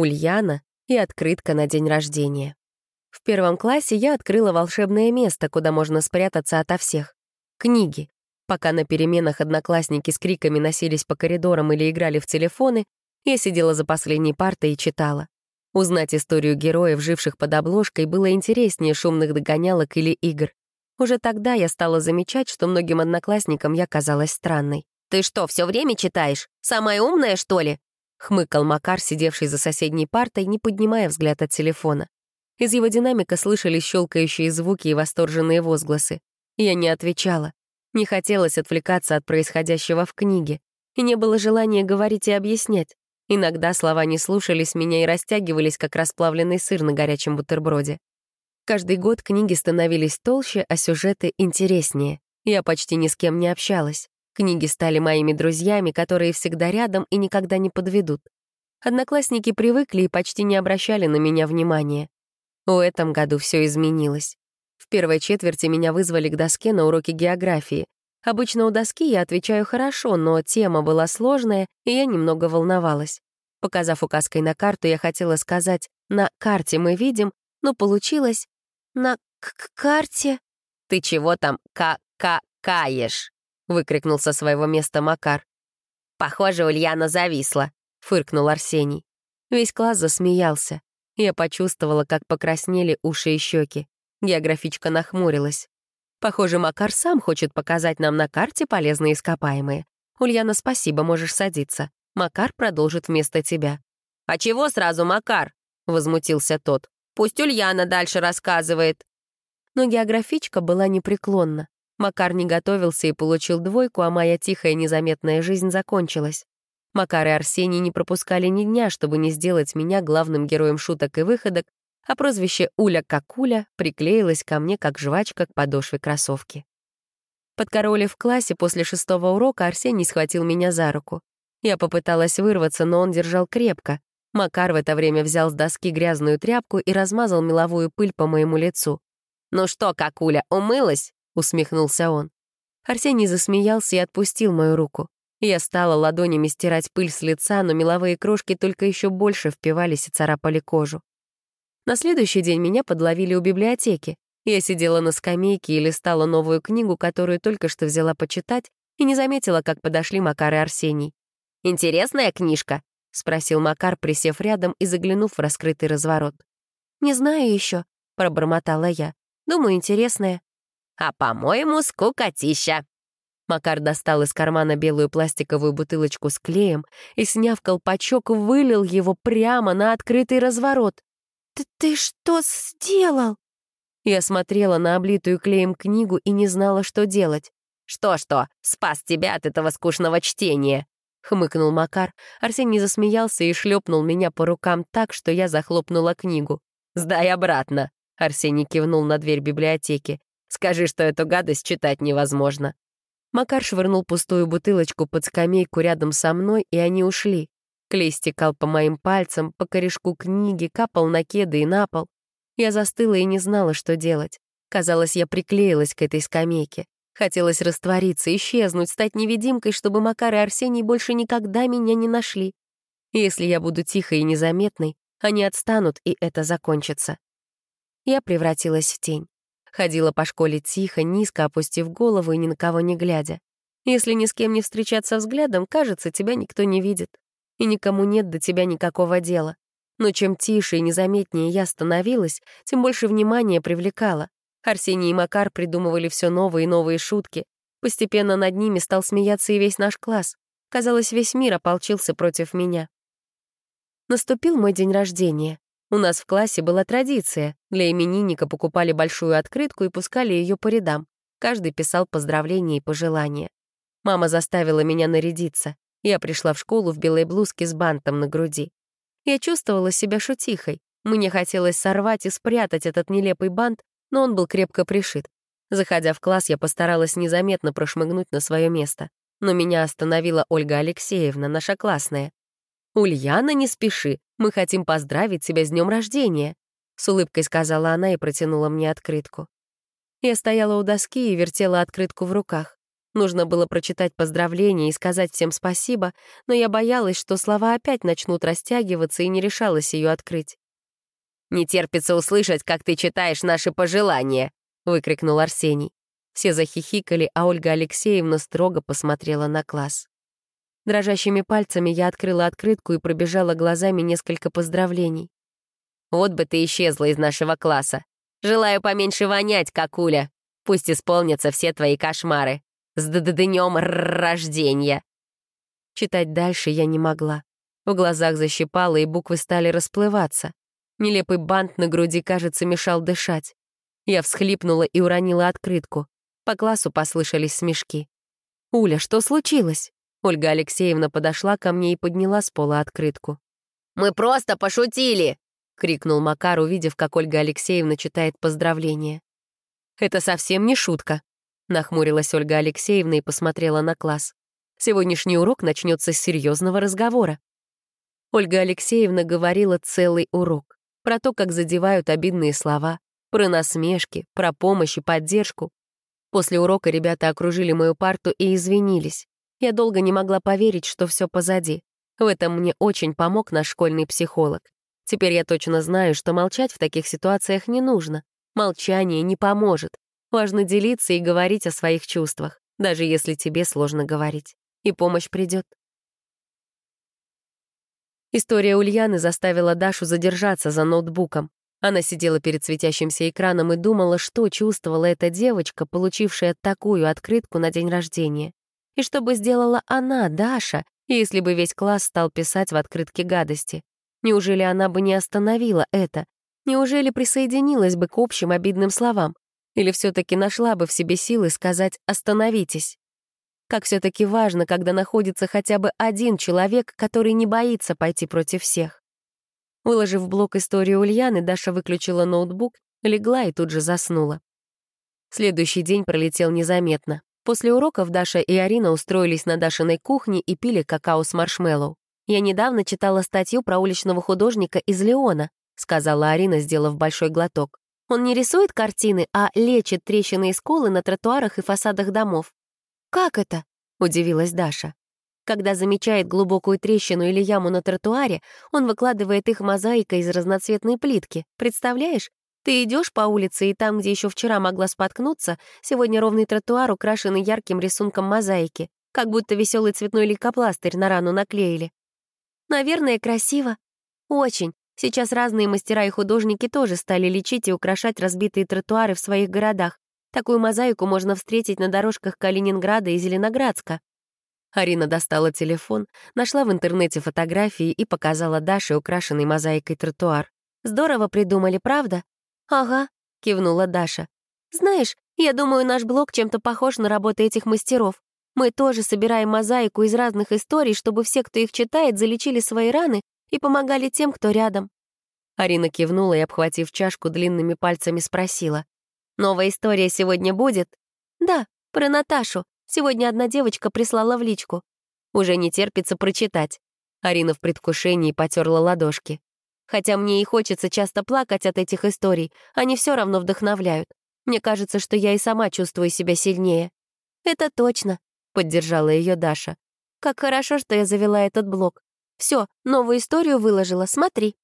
Ульяна и открытка на день рождения. В первом классе я открыла волшебное место, куда можно спрятаться ото всех. Книги. Пока на переменах одноклассники с криками носились по коридорам или играли в телефоны, я сидела за последней партой и читала. Узнать историю героев, живших под обложкой, было интереснее шумных догонялок или игр. Уже тогда я стала замечать, что многим одноклассникам я казалась странной. «Ты что, все время читаешь? Самая умная, что ли?» — хмыкал Макар, сидевший за соседней партой, не поднимая взгляд от телефона. Из его динамика слышались щелкающие звуки и восторженные возгласы. Я не отвечала. Не хотелось отвлекаться от происходящего в книге. И не было желания говорить и объяснять. Иногда слова не слушались меня и растягивались, как расплавленный сыр на горячем бутерброде. Каждый год книги становились толще, а сюжеты — интереснее. Я почти ни с кем не общалась. Книги стали моими друзьями, которые всегда рядом и никогда не подведут. Одноклассники привыкли и почти не обращали на меня внимания. В этом году все изменилось. В первой четверти меня вызвали к доске на уроке географии. Обычно у доски я отвечаю хорошо, но тема была сложная, и я немного волновалась. Показав указкой на карту, я хотела сказать «на карте мы видим», но получилось «на карте». «Ты чего там ка-ка-каешь?» — выкрикнул со своего места Макар. «Похоже, Ульяна зависла», — фыркнул Арсений. Весь класс засмеялся. Я почувствовала, как покраснели уши и щеки. Географичка нахмурилась. Похоже, Макар сам хочет показать нам на карте полезные ископаемые. Ульяна, спасибо, можешь садиться. Макар продолжит вместо тебя. «А чего сразу Макар?» — возмутился тот. «Пусть Ульяна дальше рассказывает». Но географичка была непреклонна. Макар не готовился и получил двойку, а моя тихая незаметная жизнь закончилась. Макар и Арсений не пропускали ни дня, чтобы не сделать меня главным героем шуток и выходок, а прозвище «Уля как Уля» приклеилось ко мне как жвачка к подошве кроссовки. Подкоролив в классе после шестого урока, Арсений схватил меня за руку. Я попыталась вырваться, но он держал крепко. Макар в это время взял с доски грязную тряпку и размазал меловую пыль по моему лицу. «Ну что, какуля, умылась?» — усмехнулся он. Арсений засмеялся и отпустил мою руку. Я стала ладонями стирать пыль с лица, но меловые крошки только еще больше впивались и царапали кожу. На следующий день меня подловили у библиотеки. Я сидела на скамейке и листала новую книгу, которую только что взяла почитать, и не заметила, как подошли Макар и Арсений. «Интересная книжка?» — спросил Макар, присев рядом и заглянув в раскрытый разворот. «Не знаю еще, пробормотала я. «Думаю, интересная». «А, по-моему, скукотища», Макар достал из кармана белую пластиковую бутылочку с клеем и, сняв колпачок, вылил его прямо на открытый разворот. «Ты, ты что сделал?» Я смотрела на облитую клеем книгу и не знала, что делать. «Что-что, спас тебя от этого скучного чтения!» — хмыкнул Макар. Арсений засмеялся и шлепнул меня по рукам так, что я захлопнула книгу. «Сдай обратно!» — Арсений кивнул на дверь библиотеки. «Скажи, что эту гадость читать невозможно». Макар швырнул пустую бутылочку под скамейку рядом со мной, и они ушли. Клей стекал по моим пальцам, по корешку книги, капал на кеды и на пол. Я застыла и не знала, что делать. Казалось, я приклеилась к этой скамейке. Хотелось раствориться, исчезнуть, стать невидимкой, чтобы Макар и Арсений больше никогда меня не нашли. Если я буду тихой и незаметной, они отстанут, и это закончится. Я превратилась в тень. Ходила по школе тихо, низко опустив голову и ни на кого не глядя. Если ни с кем не встречаться взглядом, кажется, тебя никто не видит. И никому нет до тебя никакого дела. Но чем тише и незаметнее я становилась, тем больше внимания привлекала. Арсений и Макар придумывали все новые и новые шутки. Постепенно над ними стал смеяться и весь наш класс. Казалось, весь мир ополчился против меня. Наступил мой день рождения. У нас в классе была традиция. Для именинника покупали большую открытку и пускали ее по рядам. Каждый писал поздравления и пожелания. Мама заставила меня нарядиться. Я пришла в школу в белой блузке с бантом на груди. Я чувствовала себя шутихой. Мне хотелось сорвать и спрятать этот нелепый бант, но он был крепко пришит. Заходя в класс, я постаралась незаметно прошмыгнуть на свое место. Но меня остановила Ольга Алексеевна, наша классная. «Ульяна, не спеши, мы хотим поздравить тебя с днем рождения», — с улыбкой сказала она и протянула мне открытку. Я стояла у доски и вертела открытку в руках. Нужно было прочитать поздравления и сказать всем спасибо, но я боялась, что слова опять начнут растягиваться и не решалась ее открыть. «Не терпится услышать, как ты читаешь наши пожелания!» — выкрикнул Арсений. Все захихикали, а Ольга Алексеевна строго посмотрела на класс. Дрожащими пальцами я открыла открытку и пробежала глазами несколько поздравлений. «Вот бы ты исчезла из нашего класса. Желаю поменьше вонять, как Уля. Пусть исполнятся все твои кошмары. С днем рождения!» Читать дальше я не могла. В глазах защипало, и буквы стали расплываться. Нелепый бант на груди, кажется, мешал дышать. Я всхлипнула и уронила открытку. По классу послышались смешки. «Уля, что случилось?» Ольга Алексеевна подошла ко мне и подняла с пола открытку. «Мы просто пошутили!» — крикнул Макар, увидев, как Ольга Алексеевна читает поздравления. «Это совсем не шутка», — нахмурилась Ольга Алексеевна и посмотрела на класс. «Сегодняшний урок начнется с серьезного разговора». Ольга Алексеевна говорила целый урок про то, как задевают обидные слова, про насмешки, про помощь и поддержку. После урока ребята окружили мою парту и извинились. Я долго не могла поверить, что все позади. В этом мне очень помог наш школьный психолог. Теперь я точно знаю, что молчать в таких ситуациях не нужно. Молчание не поможет. Важно делиться и говорить о своих чувствах, даже если тебе сложно говорить. И помощь придет. История Ульяны заставила Дашу задержаться за ноутбуком. Она сидела перед светящимся экраном и думала, что чувствовала эта девочка, получившая такую открытку на день рождения. И что бы сделала она, Даша, если бы весь класс стал писать в открытке гадости? Неужели она бы не остановила это? Неужели присоединилась бы к общим обидным словам? Или все таки нашла бы в себе силы сказать «остановитесь»? Как все таки важно, когда находится хотя бы один человек, который не боится пойти против всех. Выложив в блок историю Ульяны, Даша выключила ноутбук, легла и тут же заснула. Следующий день пролетел незаметно. После уроков Даша и Арина устроились на Дашиной кухне и пили какао с маршмеллоу. «Я недавно читала статью про уличного художника из Леона», сказала Арина, сделав большой глоток. «Он не рисует картины, а лечит трещины и сколы на тротуарах и фасадах домов». «Как это?» — удивилась Даша. Когда замечает глубокую трещину или яму на тротуаре, он выкладывает их мозаикой из разноцветной плитки. Представляешь? Ты идешь по улице, и там, где еще вчера могла споткнуться, сегодня ровный тротуар, украшенный ярким рисунком мозаики, как будто веселый цветной лейкопластырь на рану наклеили. Наверное, красиво. Очень. Сейчас разные мастера и художники тоже стали лечить и украшать разбитые тротуары в своих городах. Такую мозаику можно встретить на дорожках Калининграда и Зеленоградска. Арина достала телефон, нашла в интернете фотографии и показала Даше украшенный мозаикой тротуар. «Здорово придумали, правда?» «Ага», — кивнула Даша. «Знаешь, я думаю, наш блог чем-то похож на работы этих мастеров. Мы тоже собираем мозаику из разных историй, чтобы все, кто их читает, залечили свои раны и помогали тем, кто рядом». Арина кивнула и, обхватив чашку длинными пальцами, спросила. «Новая история сегодня будет?» «Да, про Наташу. Сегодня одна девочка прислала в личку. Уже не терпится прочитать». Арина в предвкушении потерла ладошки. Хотя мне и хочется часто плакать от этих историй, они все равно вдохновляют. Мне кажется, что я и сама чувствую себя сильнее. «Это точно», — поддержала ее Даша. «Как хорошо, что я завела этот блог. Все, новую историю выложила, смотри».